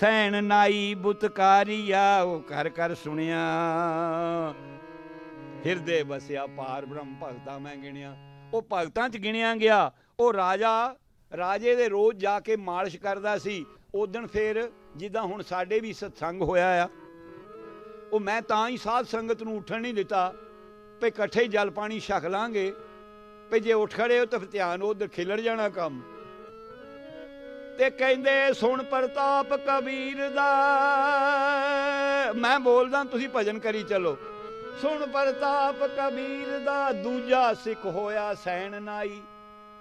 ਸੈਣ ਨਾਈ ਬੁਤਕਾਰੀਆ ਉਹ ਕਰ ਕਰ ਸੁਣਿਆ। ਹਿਰਦੇ ਵਸਿਆ ਪਾਰ ਬ੍ਰਹਮ ਭਗਤਾ ਮੈਂ ਗਿਣਿਆ। ਉਹ ਭਗਤਾਂ 'ਚ ਗਿਣਿਆ ਗਿਆ। ਉਹ ਰਾਜਾ, ਰਾਜੇ ਦੇ ਰੋਜ਼ ਜਾ ਕੇ ਮਾਲਿਸ਼ ਕਰਦਾ ਸੀ। ਉਦੋਂ ਫੇਰ ਜਿੱਦਾਂ ਹੁਣ ਸਾਡੇ ਵੀ ਸਤਸੰਗ ਹੋਇਆ ਆ। ਉਹ ਮੈਂ ਤਾਂ ਹੀ ਸਾਧ ਸੰਗਤ ਨੂੰ ਉੱਠਣ ਨਹੀਂ ਦਿੱਤਾ। ਤੇ ਇਕੱਠੇ ਜਲ ਪਾਣੀ ਛਕ ਲਾਂਗੇ। ਤੇ ਜੇ ਉੱਠ ਖੜੇ ਹੋ ਤਾਂ ਧਿਆਨ ਉਧਰ ਖਿਲਰ ਜਾਣਾ ਕੰਮ। ਤੇ ਕਹਿੰਦੇ, ਸੁਣ ਪ੍ਰਤਾਪ ਕਬੀਰ ਦਾ। ਮੈਂ ਬੋਲਦਾ, ਤੁਸੀਂ ਭਜਨ ਕਰੀ ਚਲੋ। ਸੁਣ ਪ੍ਰਤਾਪ ਕਬੀਰ ਦਾ, ਦੂਜਾ ਸਿੱਖ ਹੋਇਆ ਸੈਣ ਨਾਈ।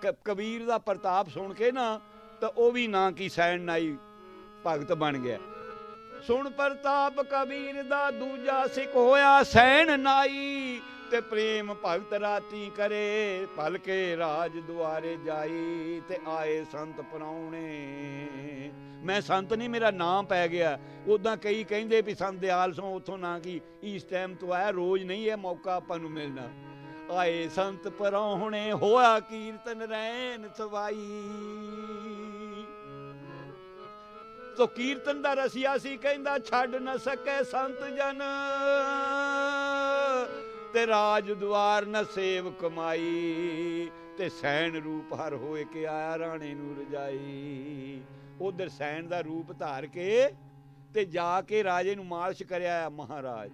ਕ- ਕਬੀਰ ਦਾ ਪ੍ਰਤਾਪ ਸੁਣ ਕੇ ਨਾ, ਤਾਂ ਉਹ ਵੀ ਨਾ ਕੀ ਸੈਣ ਨਾਈ ਭਗਤ ਬਣ ਗਿਆ। ਸੁਣ ਪ੍ਰਤਾਪ ਕਬੀਰ ਦਾ, ਦੂਜਾ ਸਿੱਖ ਹੋਇਆ ਸੈਣ ਨਾਈ। ਤੇ ਪ੍ਰੇਮ ਭਗਤ ਰਾਤੀ ਕਰੇ, ਭਲਕੇ ਰਾਜ ਦੁਆਰੇ ਜਾਈ ਤੇ ਆਏ ਸੰਤ ਪਰਾਉਣੇ। ਮੈਂ ਸੰਤ ਨਹੀਂ, ਮੇਰਾ ਨਾਮ ਪੈ ਗਿਆ। ਉਦਾਂ ਕਈ ਕਹਿੰਦੇ ਵੀ ਸੰਤ ਦਿਆਲ ਸੋ, ਉਥੋਂ ਨਾ ਕੀ ਇਸ ਟਾਈਮ ਤੋਂ ਆਇਆ, ਰੋਜ਼ ਨਹੀਂ ਇਹ ਮੌਕਾ ਆਪਾਂ ਨੂੰ ਮਿਲਣਾ। ਆਏ ਸੰਤ ਪਰਾਉਣੇ ਹੋਇਆ ਕੀਰਤਨ ਰੈਨ ਸਵਾਈ। ਤੋ ਕੀਰਤਨ ਦਾ ਰਸੀਆ ਸੀ, ਕਹਿੰਦਾ ਛੱਡ ਨਾ ਸਕੇ ਸੰਤ ਜਨ। ਤੇ ਰਾਜ ਦੁਆਰ ਨ ਸੇਵ ਕਮਾਈ, ਤੇ ਸੈਣ ਰੂਪ ਹਰ ਹੋਏ ਕੇ ਆਇਆ ਰਾਣੇ ਨੂੰ ਰਜਾਈ। ਉਧਰ ਸੈਣ ਦਾ ਰੂਪ ਧਾਰ ਕੇ ਤੇ ਜਾ ਕੇ ਰਾਜੇ ਨੂੰ ਮਾਲਸ਼ ਕਰਿਆ ਮਹਾਰਾਜ।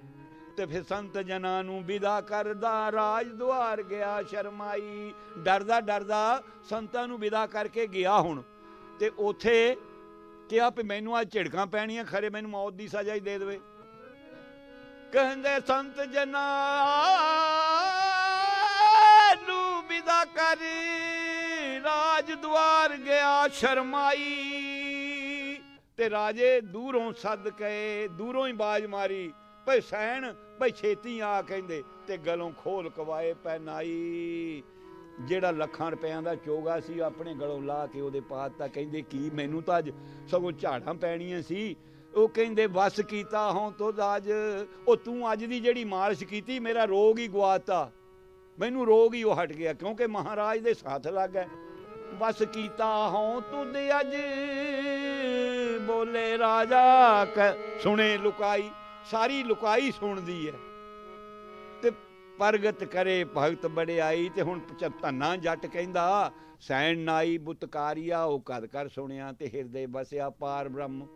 ਤੇ ਫਿਰ ਸੰਤ ਜਨਾਂ ਨੂੰ ਵਿਦਾ ਕਰਦਾ, ਰਾਜ ਦੁਆਰ ਗਿਆ ਸ਼ਰਮਾਈ। ਡਰਦਾ ਡਰਦਾ ਸੰਤਾਂ ਨੂੰ ਵਿਦਾ ਕਰਕੇ ਗਿਆ ਹੁਣ। ਤੇ ਉਥੇ ਕਿਹਾ ਵੀ ਮੈਨੂੰ ਆ ਝਿੜਕਾਂ ਪੈਣੀਆਂ, ਖਰੇ ਮੈਨੂੰ ਮੌਤ ਦੀ ਸਜ਼ਾ ਹੀ ਦੇ ਦੇਵੇ। ਕਹਿੰਦੇ ਸੰਤ ਜਨਾ ਨੂੰ ਵਿਦਾ ਕਰ, ਰਾਜ ਦੁਆਰ ਗਿਆ ਸ਼ਰਮਾਈ। ਤੇ ਰਾਜੇ ਦੂਰੋਂ ਸੱਦ ਕੇ, ਦੂਰੋਂ ਹੀ ਬਾਜ ਮਾਰੀ। ਭਈ ਸੈਣ, ਭਈ ਛੇਤੀ ਆ ਕਹਿੰਦੇ, ਤੇ ਗਲੋਂ ਖੋਲ ਕਵਾਏ ਪੈਨਾਈ। ਜਿਹੜਾ ਲੱਖਾਂ ਰੁਪਿਆਂ ਦਾ ਚੋਗਾ ਸੀ ਆਪਣੇ ਗਲੋਂ ਲਾ ਕੇ ਉਹਦੇ ਪਾਤਾ ਕਹਿੰਦੇ, ਕੀ ਮੈਨੂੰ ਤਾਂ ਅੱਜ ਸਗੋਂ ਝਾੜਾਂ ਪੈਣੀਆਂ ਸੀ? ਉਹ ਕਹਿੰਦੇ, ਵਸ ਕੀਤਾ ਹੋਂ ਤੋ ਅੱਜ। ਉਹ ਤੂੰ ਅੱਜ ਦੀ ਜਿਹੜੀ ਮਾਲਿਸ਼ ਕੀਤੀ, ਮੇਰਾ ਰੋਗ ਹੀ ਗਵਾਤਾ ਮੈਨੂੰ ਰੋਗ ਹੀ ਉਹ ਹਟ ਗਿਆ, ਕਿਉਂਕਿ ਮਹਾਰਾਜ ਦੇ ਸਾਥ ਲੱਗ ਗਏ। ਵਸ ਕੀਤਾ ਹੋਂ ਤੁਧ ਅੱਜ। ਬੋਲੇ ਰਾਜਾ ਸੁਣੇ ਲੁਕਾਈ, ਸਾਰੀ ਲੁਕਾਈ ਸੁਣਦੀ ਹੈ ਤੇ ਪ੍ਰਗਟ ਕਰੇ ਭਗਤ ਬੜਿਆਈ ਤੇ ਹੁਣ ਧੰਨਾ ਜੱਟ ਕਹਿੰਦਾ, ਸੈਣ ਨਾਈ ਬੁਤਕਾਰੀਆ, ਉਹ ਕਦ ਕਰ ਸੁਣਿਆ ਤੇ ਹਿਰਦੇ ਵਸਿਆ ਪਾਰ ਬ੍ਰਹਮ।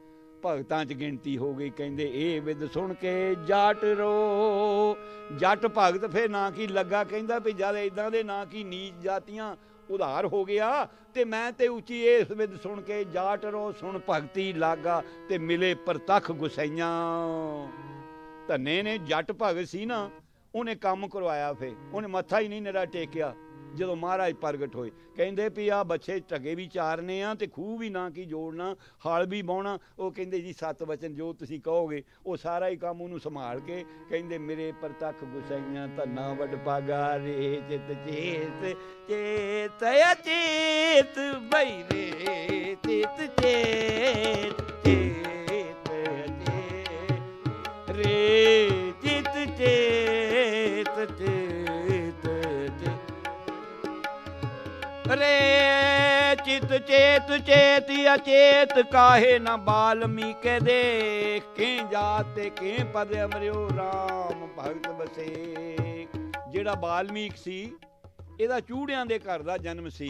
ਭਗਤਾਂ 'ਚ ਗਿਣਤੀ ਹੋ ਗਈ, ਕਹਿੰਦੇ ਇਹ ਵਿਦ ਸੁਣ ਕੇ ਜਾਟ ਰੋ। ਜੱਟ ਭਗਤ ਫੇ ਨਾ ਕੀ ਲੱਗਾ ਕਹਿੰਦਾ ਵੀ ਜਦ ਇਦਾਂ ਦੇ ਨਾ ਕੀ ਨੀਚ ਜਾਤੀਆਂ ਉਧਾਰ ਹੋ ਗਿਆ ਤੇ ਮੈਂ ਤੇ ਉੱਚੀ ਇਸ ਵਿਦ ਸੁਣ ਕੇ ਜਾਟ ਰੋ, ਸੁਣ ਭਗਤੀ ਲਾਗਾ ਤੇ ਮਿਲੇ ਪ੍ਰਤੱਖ ਗੁਸਈਆਂ। ਧੰਨੇ ਨੇ ਜੱਟ ਭਗਤ ਸੀ ਨਾ, ਉਹਨੇ ਕੰਮ ਕਰਵਾਇਆ ਫੇ ਉਹਨੇ ਮੱਥਾ ਹੀ ਨਹੀਂ ਨਰਾ ਟੇਕਿਆ। ਜਦੋਂ ਮਹਾਰਾਜ ਪ੍ਰਗਟ ਹੋਏ, ਕਹਿੰਦੇ ਵੀ ਆ ਬੱਚੇ ਢਗੇ ਵੀ ਚਾਰਨੇ ਆ ਤੇ ਖੂਹ ਵੀ ਨਾ ਕੀ ਜੋੜਨਾ, ਹਾਲ ਵੀ ਬਾਉਣਾ ਉਹ ਕਹਿੰਦੇ ਜੀ, ਸੱਤ ਵਚਨ ਜੋ ਤੁਸੀਂ ਕਹੋਗੇ, ਉਹ ਸਾਰਾ ਹੀ ਕੰਮ ਉਹਨੂੰ ਸੰਭਾਲ ਕੇ ਕਹਿੰਦੇ, ਮੇਰੇ ਪ੍ਰਤੱਖ ਗੁਸਾਈਆਂ ਧੰਨਾ ਵਡ ਪਾਗਾ ਰੇ ਚਿਤ ਚੇਤ ਚੇਤ ਅਚੇਤ, ਬਈ ਰੇ ਚਿਤ ਚੇਤ ਰੇ ਚਿਤ ਚੇਤ, ਚੇਤੀ ਅਚੇਤ ਕਾਹੇ ਨ ਬਾਲਮੀਕੇ ਦੇ ਕੇ ਜਾਤੇ ਕੇ ਪਦ ਅਮਰਿਓ RAM ਭਗਤ ਬਸੇ ਜਿਹੜਾ ਬਾਲਮੀਕ ਸੀ, ਇਹਦਾ ਚੂੜਿਆਂ ਦੇ ਘਰ ਦਾ ਜਨਮ ਸੀ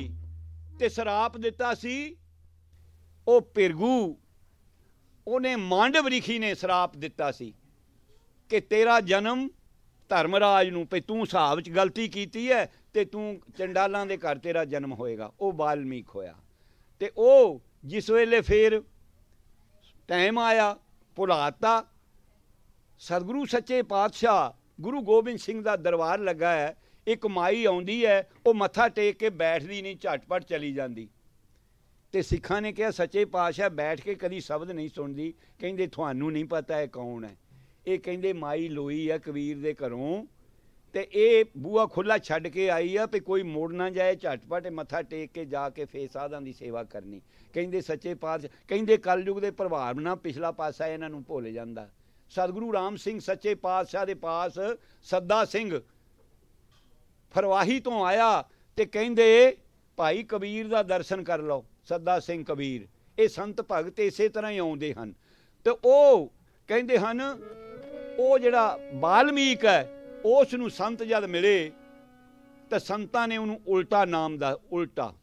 ਤੇ ਸਰਾਪ ਦਿੱਤਾ ਸੀ, ਉਹ ਪਿਰਗੂ। ਉਹਨੇ ਮਾਂਡਵ ਰਿਖੀ ਨੇ ਸਰਾਪ ਦਿੱਤਾ ਸੀ ਕਿ ਤੇਰਾ ਜਨਮ ਧਰਮਰਾਜ ਨੂੰ ਪਈ ਤੂੰ ਹਿਸਾਬ 'ਚ ਗਲਤੀ ਕੀਤੀ ਹੈ ਤੇ ਤੂੰ ਚੰਡਾਲਾਂ ਦੇ ਘਰ ਤੇਰਾ ਜਨਮ ਹੋਏਗਾ। ਉਹ ਬਾਲਮੀਕ ਹੋਇਆ। ਤੇ ਉਹ ਜਿਸ ਵੇਲੇ ਫੇਰ ਟਾਈਮ ਆਇਆ, ਭੁਲਾਤਾ, ਸਤਿਗੁਰੂ ਸੱਚੇ ਪਾਤਸ਼ਾਹ ਗੁਰੂ ਗੋਬਿੰਦ ਸਿੰਘ ਦਾ ਦਰਬਾਰ ਲੱਗਾ ਹੈ ਇੱਕ ਮਾਈ ਆਉਂਦੀ ਹੈ ਉਹ ਮੱਥਾ ਟੇਕ ਕੇ ਬੈਠਦੀ ਨਹੀਂ, ਝਟਪਟ ਚਲੀ ਜਾਂਦੀ। ਤੇ ਸਿੱਖਾਂ ਨੇ ਕਿਹਾ, ਸੱਚੇ ਪਾਤਸ਼ਾਹ ਬੈਠ ਕੇ ਕਦੀ ਸ਼ਬਦ ਨਹੀਂ ਸੁਣਦੀ, ਕਹਿੰਦੇ, ਤੁਹਾਨੂੰ ਨਹੀਂ ਪਤਾ ਇਹ ਕੌਣ ਹੈ ਇਹ ਕਹਿੰਦੇ ਮਾਈ ਲੋਈ ਆ ਕਬੀਰ ਦੇ ਘਰੋਂ, ਤੇ ਇਹ ਬੂਆ ਖੁੱਲਾ ਛੱਡ ਕੇ ਆਈ ਆ ਵੀ ਕੋਈ ਮੋੜ ਨਾ ਜਾਏ, ਝਟਪਟ ਮੱਥਾ ਟੇਕ ਕੇ ਜਾ ਕੇ ਫੇਰ ਸਾਧਾਂ ਦੀ ਸੇਵਾ ਕਰਨੀ। ਕਹਿੰਦੇ ਸੱਚੇ ਪਾਤਸ਼ਾਹ, ਕਹਿੰਦੇ ਕਲਯੁਗ ਦੇ ਪ੍ਰਭਾਵ ਨਾਲ ਪਿਛਲਾ ਪਾਸਾ ਇਹਨਾਂ ਨੂੰ ਭੁੱਲ ਜਾਂਦਾ। ਸਤਿਗੁਰੂ ਰਾਮ ਸਿੰਘ ਸੱਚੇ ਪਾਤਸ਼ਾਹ ਦੇ ਪਾਸ ਸੱਦਾ ਸਿੰਘ ਫਰਵਾਹੀ ਤੋਂ ਆਇਆ ਤੇ ਕਹਿੰਦੇ, ਭਾਈ ਕਬੀਰ ਦਾ ਦਰਸ਼ਨ ਕਰ ਲਓ, ਸੱਦਾ ਸਿੰਘ ਕਬੀਰ। ਇਹ ਸੰਤ ਭਗਤ ਇਸੇ ਤਰ੍ਹਾਂ ਹੀ ਆਉਂਦੇ ਹਨ। ਤੇ ਉਹ ਕਹਿੰਦੇ ਹਨ ਉਹ ਜਿਹੜਾ ਬਾਲਮੀਕ ਹੈ ਉਸ ਨੂੰ ਸੰਤ ਜਦ ਮਿਲੇ, ਤਾਂ ਸੰਤਾਂ ਨੇ ਉਹਨੂੰ ਉਲਟਾ ਨਾਮ ਦਾ, ਉਲਟਾ।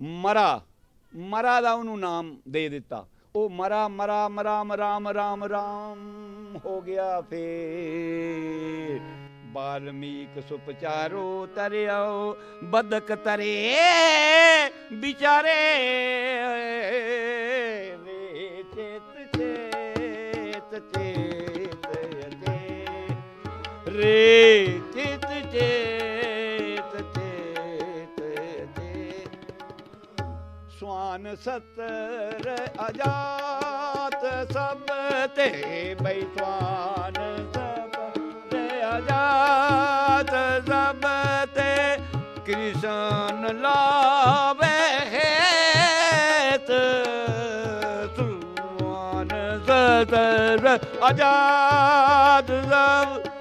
ਮਰਾ ਮਰਾ ਦਾ ਉਹਨੂੰ ਨਾਮ ਦੇ ਦਿੱਤਾ। ਉਹ ਮਰਾ ਮਰਾ ਮਰਾ ਰਾਮ ਰਾਮ ਰਾਮ ਹੋ ਗਿਆ ਫੇਰ। ਬਾਲਮੀਕ ਸੁਪਚਾਰੋ ਤਰਿਓ ਬਦਕ ਤਰੇ ਵਿਚਾਰੇ। ਰੇ ਚਿਤ ਚੇਤ ਚੇਤ ਅਜੇ ਸਵਾਨ ਸਤਰ ਅਜਾਤ ਸਭ ਤੇ ਬਈ ਸਵਾਨ ਸਭ ਤੇ ਅਜਾਤ ਸਭ ਤੇ ਕ੍ਰਿਸ਼ਨ ਲਾਵੇ ਹੇਤ। ਸਤਰ ਅਜਾਤ ਸਭ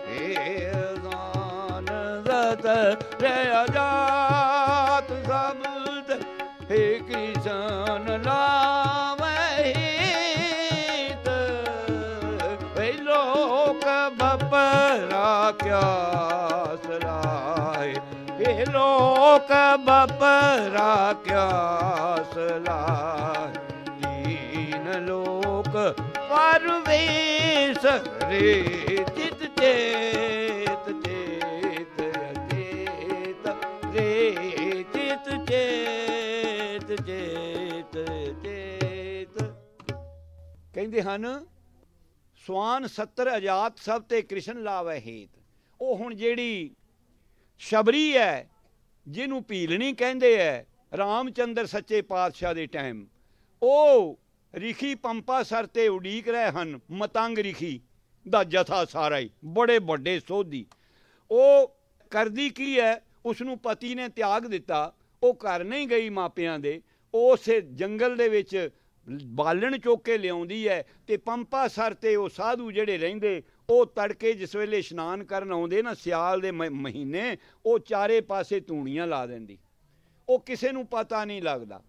ਸਤਰ ਅਜਾਤ ਸਭ ਤੇ ਹੇ ਕ੍ਰਿਸ਼ਨ ਲਾਵਹਿਤ ਵੇ ਲੋਕ ਬਪਰਾ ਕਿਆ ਸਲਾਏ ਵੇ ਲੋਕ ਬਪਰਾ ਕਿਆ ਸਲਾਏ ਦੀਨ ਲੋਕ ਪਰਵੇਸ਼ ਰੇ ਚਿਤ ਚੇਤ ਹਨ, ਸਵਾਨ 70 ਅਜਾਤ ਸਭ ਤੇ ਕ੍ਰਿਸ਼ਨ ਲਾਵੇ ਹੇਤ। ਉਹ ਹੁਣ ਜਿਹੜੀ ਸ਼ਬਰੀ ਹੈ, ਜਿਹਨੂੰ ਭੀਲਣੀ ਕਹਿੰਦੇ ਐ, ਰਾਮਚੰਦਰ ਸੱਚੇ ਪਾਤਸ਼ਾਹ ਦੇ ਟਾਈਮ, ਉਹ ਰਿਖੀ ਪੰਪਾ ਸਰ ਤੇ ਉਡੀਕ ਰਹੇ ਹਨ, ਮਤੰਗ ਰਿਖੀ ਦਾ ਜਥਾ ਸਾਰਾ ਹੀ, ਬੜੇ ਵੱਡੇ ਸੋਧੀ। ਉਹ ਕਰਦੀ ਕੀ ਹੈ ਉਸ ਨੂੰ ਪਤੀ ਨੇ ਤਿਆਗ ਦਿੱਤਾ, ਉਹ ਘਰ ਨਹੀਂ ਗਈ ਮਾਪਿਆਂ ਦੇ ਉਸੇ ਜੰਗਲ ਦੇ ਵਿੱਚ ਬਾਲਣ ਚੁੱਕ ਕੇ ਲਿਆਉਂਦੀ ਹੈ ਤੇ ਪੰਪਾ ਸਰ ਤੇ ਉਹ ਸਾਧੂ ਜਿਹੜੇ ਰਹਿੰਦੇ, ਉਹ ਤੜਕੇ ਜਿਸ ਵੇਲੇ ਇਸ਼ਨਾਨ ਕਰਨ ਆਉਂਦੇ ਨਾ ਸਿਆਲ ਦੇ ਮ- ਮਹੀਨੇ, ਉਹ ਚਾਰੇ ਪਾਸੇ ਧੂਣੀਆਂ ਲਾ ਦਿੰਦੀ। ਉਹ ਕਿਸੇ ਨੂੰ ਪਤਾ ਨਹੀਂ ਲੱਗਦਾ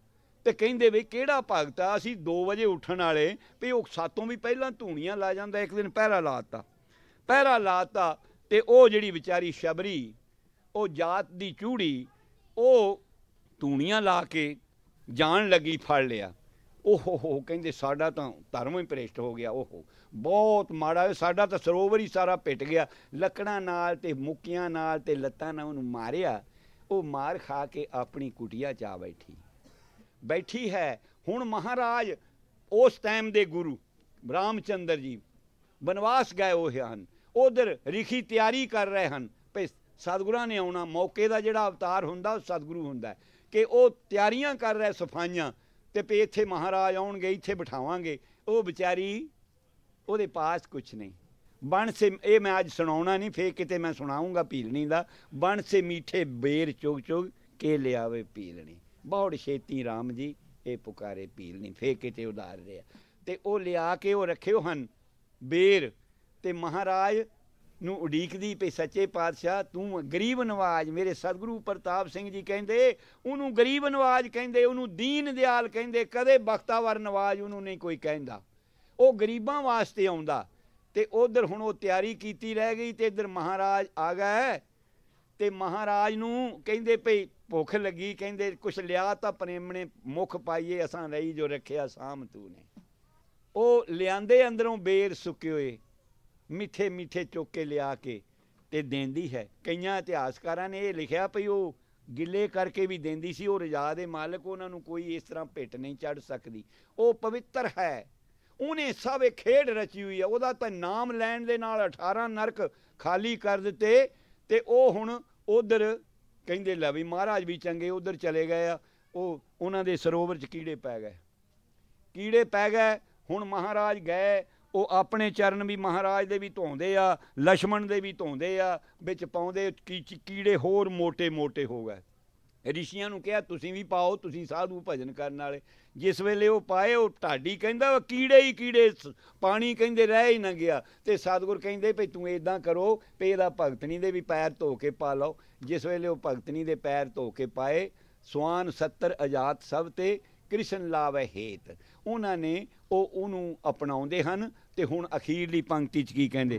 ਤੇ ਕਹਿੰਦੇ ਵੀ ਕਿਹੜਾ ਭਗਤ ਆ? ਅਸੀਂ 2 ਵਜੇ ਉੱਠਣ ਵਾਲੇ ਵੀ ਉਹ ਸਾਤੋਂ ਵੀ ਪਹਿਲਾਂ ਧੂਣੀਆਂ ਲਾ ਜਾਂਦਾ, ਇੱਕ ਦਿਨ ਪਹਿਰਾ ਲਾਤਾ ਪਹਿਰਾ ਲਾਤਾ ਤੇ ਉਹ ਜਿਹੜੀ ਵਿਚਾਰੀ ਸ਼ਬਰੀ, ਉਹ ਜਾਤ ਦੀ ਚੂੜੀ, ਉਹ ਧੂਣੀਆਂ ਲਾ ਕੇ ਜਾਣ ਲੱਗੀ ਫੜ ਲਿਆ। ਓਹੋ ਹੋ ਕਹਿੰਦੇ ਸਾਡਾ ਤਾਂ ਧਰਮ ਹੀ ਭ੍ਰਿਸ਼ਟ ਹੋ ਗਿਆ, ਓਹੋ ਬਹੁਤ ਮਾੜਾ ਸਾਡਾ ਤਾਂ ਸਰੋਵਰ ਹੀ ਸਾਰਾ ਪਿੱਟ ਗਿਆ। ਲੱਕੜਾਂ ਨਾਲ ਤੇ ਮੁੱਕੀਆਂ ਨਾਲ ਤੇ ਲੱਤਾਂ ਨਾਲ ਉਹਨੂੰ ਮਾਰਿਆ। ਉਹ ਮਾਰ ਖਾ ਕੇ ਆਪਣੀ ਕੁਟੀਆ ਚ ਆ ਬੈਠੀ। ਬੈਠੀ ਹੈ। ਹੁਣ ਮਹਾਰਾਜ, ਉਸ ਟਾਈਮ ਦੇ ਗੁਰੂ, ਰਾਮਚੰਦਰ ਜੀ, ਬਨਵਾਸ ਗਏ ਹੋਏ ਹਨ। ਉਧਰ ਰਿਖੀ ਤਿਆਰੀ ਕਰ ਰਹੇ ਹਨ। ਭਈ ਸਤਿਗੁਰਾਂ ਨੇ ਆਉਣਾ। ਮੌਕੇ ਦਾ ਜਿਹੜਾ ਅਵਤਾਰ ਹੁੰਦਾ, ਉਹ ਸਤਿਗੁਰੂ ਹੁੰਦਾ ਕਿ ਉਹ ਤਿਆਰੀਆਂ ਕਰ ਰਿਹਾ, ਸਫਾਈਆਂ। ਤੇ ਪੇ ਇੱਥੇ ਮਹਾਰਾਜ ਆਉਣਗੇ, ਇੱਥੇ ਬਿਠਾਵਾਂਗੇ। ਉਹ ਵਿਚਾਰੀ ਉਹਦੇ ਪਾਸ ਕੁਛ ਨਹੀਂ। ਬਣ ਸੇ ਇਹ ਮੈਂ ਅੱਜ ਸੁਣਾਉਣਾ ਨਹੀਂ, ਫੇਰ ਕਿਤੇ ਮੈਂ ਸੁਣਾਉਂਗਾ ਪੀਲਣੀ ਦਾ। ਬਣ ਸੇ ਮੀਠੇ ਬੇਰ ਚੁਗ ਚੁਗ ਕੇ ਲਿਆਵੇ ਪੀਲਣੀ ਬਹੁਤ ਛੇਤੀ RAM ਜੀ, ਇਹ ਪੁਕਾਰੇ ਪੀਲਣੀ ਫੇਰ ਕਿਤੇ ਉਧਾਰ ਰਿਹਾ। ਤੇ ਉਹ ਲਿਆ ਕੇ ਉਹ ਰੱਖਿਓ ਹਨ, ਬੇਰ ਤੇ ਮਹਾਰਾਜ ਨੂੰ ਉਡੀਕਦੀ ਪਈ, ਸੱਚੇ ਪਾਤਸ਼ਾਹ, ਤੂੰ ਗਰੀਬ ਨਵਾਜ। ਮੇਰੇ ਸਤਿਗੁਰੂ ਪ੍ਰਤਾਪ ਸਿੰਘ ਜੀ ਕਹਿੰਦੇ, ਉਹਨੂੰ ਗਰੀਬ ਨਵਾਜ ਕਹਿੰਦੇ, ਉਹਨੂੰ ਦੀਨ ਦਿਆਲ ਕਹਿੰਦੇ, ਕਦੇ ਬਖਤਾਵਰ ਨਵਾਜ ਉਹਨੂੰ ਨਹੀਂ ਕੋਈ ਕਹਿੰਦਾ। ਉਹ ਗਰੀਬਾਂ ਵਾਸਤੇ ਆਉਂਦਾ ਤੇ ਉਧਰ ਹੁਣ ਉਹ ਤਿਆਰੀ ਕੀਤੀ ਰਹਿ ਗਈ ਤੇ ਇਧਰ ਮਹਾਰਾਜ ਆ ਗਏ ਤੇ ਮਹਾਰਾਜ ਨੂੰ ਕਹਿੰਦੇ ਭਈ ਭੁੱਖ ਲੱਗੀ, ਕਹਿੰਦੇ ਕੁਛ ਲਿਆ ਤਾਂ ਪ੍ਰੇਮਣੇ ਮੁਖ ਪਾਈਏ, ਅਸਾਂ ਰਹੀ ਜੋ ਰੱਖਿਆ ਸਾਮ ਤੂੰ ਨੇ। ਉਹ ਲਿਆਂਦੇ ਅੰਦਰੋਂ ਬੇਰ ਸੁੱਕੇ ਹੋਏ। ਮਿੱਠੇ ਮਿੱਠੇ ਚੁੱਕ ਕੇ ਲਿਆ ਕੇ ਤੇ ਦਿੰਦੀ ਹੈ। ਕਈਆਂ ਇਤਿਹਾਸਕਾਰਾਂ ਨੇ ਇਹ ਲਿਖਿਆ ਭਈ ਉਹ ਗਿੱਲੇ ਕਰਕੇ ਵੀ ਦਿੰਦੀ ਸੀ, ਉਹ ਰਜਾ ਦੇ ਮਾਲਕ, ਉਹਨਾਂ ਨੂੰ ਕੋਈ ਇਸ ਤਰ੍ਹਾਂ ਪਿੱਟ ਨਹੀਂ ਚੜ ਸਕਦੀ। ਉਹ ਪਵਿੱਤਰ ਹੈ। ਉਹਨੇ ਸਭ ਇਹ ਖੇਡ ਰਚੀ ਹੋਈ ਹੈ। ਉਹਦਾ ਤਾਂ ਨਾਮ ਲੈਣ ਦੇ ਨਾਲ 18 ਨਰਕ ਖਾਲੀ ਕਰ ਦਿੱਤੇ ਤੇ ਉਹ ਹੁਣ ਉਧਰ ਕਹਿੰਦੇ ਲੈ ਵੀ ਮਹਾਰਾਜ ਵੀ ਚੰਗੇ, ਉਧਰ ਚਲੇ ਗਏ ਆ। ਉਹ ਉਹਨਾਂ ਦੇ ਸਰੋਵਰ 'ਚ ਕੀੜੇ ਪੈ ਗਏ। ਕੀੜੇ ਪੈ ਗਏ, ਹੁਣ ਮਹਾਰਾਜ ਗਏ ਉਹ ਆਪਣੇ ਚਰਨ ਵੀ ਮਹਾਰਾਜ ਦੇ ਵੀ ਧੋਂਦੇ ਆ ਲక్ష్మణ ਦੇ ਵੀ ਧੋਂਦੇ ਆ, ਵਿੱਚ ਪਾਉਂਦੇ ਕੀੜੇ ਹੋਰ ਮੋٹے-ਮੋٹے ਹੋ ਗਏ। ਰਿਸ਼ੀਆਂ ਨੂੰ ਕਿਹਾ, ਤੁਸੀਂ ਵੀ ਪਾਓ, ਤੁਸੀਂ ਸਾਧੂ ਭਜਨ ਕਰਨ ਵਾਲੇ। ਜਿਸ ਵੇਲੇ ਉਹ ਪਾਏ, ਉਹ ਢਾਡੀ ਕਹਿੰਦਾ, ਉਹ ਕੀੜੇ ਹੀ ਕੀੜੇ, ਪਾਣੀ ਕਹਿੰਦੇ ਰਹਿ ਹੀ ਨਾ ਗਿਆ। ਤੇ ਸਤਗੁਰ ਕਹਿੰਦੇ ਭਈ ਤੂੰ ਇਦਾਂ ਕਰੋ ਪੇ ਇਹਦਾ ਭਗਤਨੀ ਦੇ ਵੀ ਪੈਰ ਧੋ ਕੇ ਪਾ ਲਓ। ਜਿਸ ਵੇਲੇ ਉਹ ਭਗਤਨੀ ਦੇ ਪੈਰ ਧੋ ਕੇ ਪਾਏ, ਸਵਾਨ 70 ਅਜਾਤ ਸਭ ਤੇ ਕ੍ਰਿਸ਼ਨ ਲਾਵੇ ਹੇਤ। ਉਹਨਾਂ ਨੇ ਉਹ ਉਹਨੂੰ ਅਪਣਾਉਂਦੇ ਹਨ ਤੇ ਹੁਣ ਅਖੀਰਲੀ ਪੰਕਤੀ 'ਚ ਕੀ ਕਹਿੰਦੇ?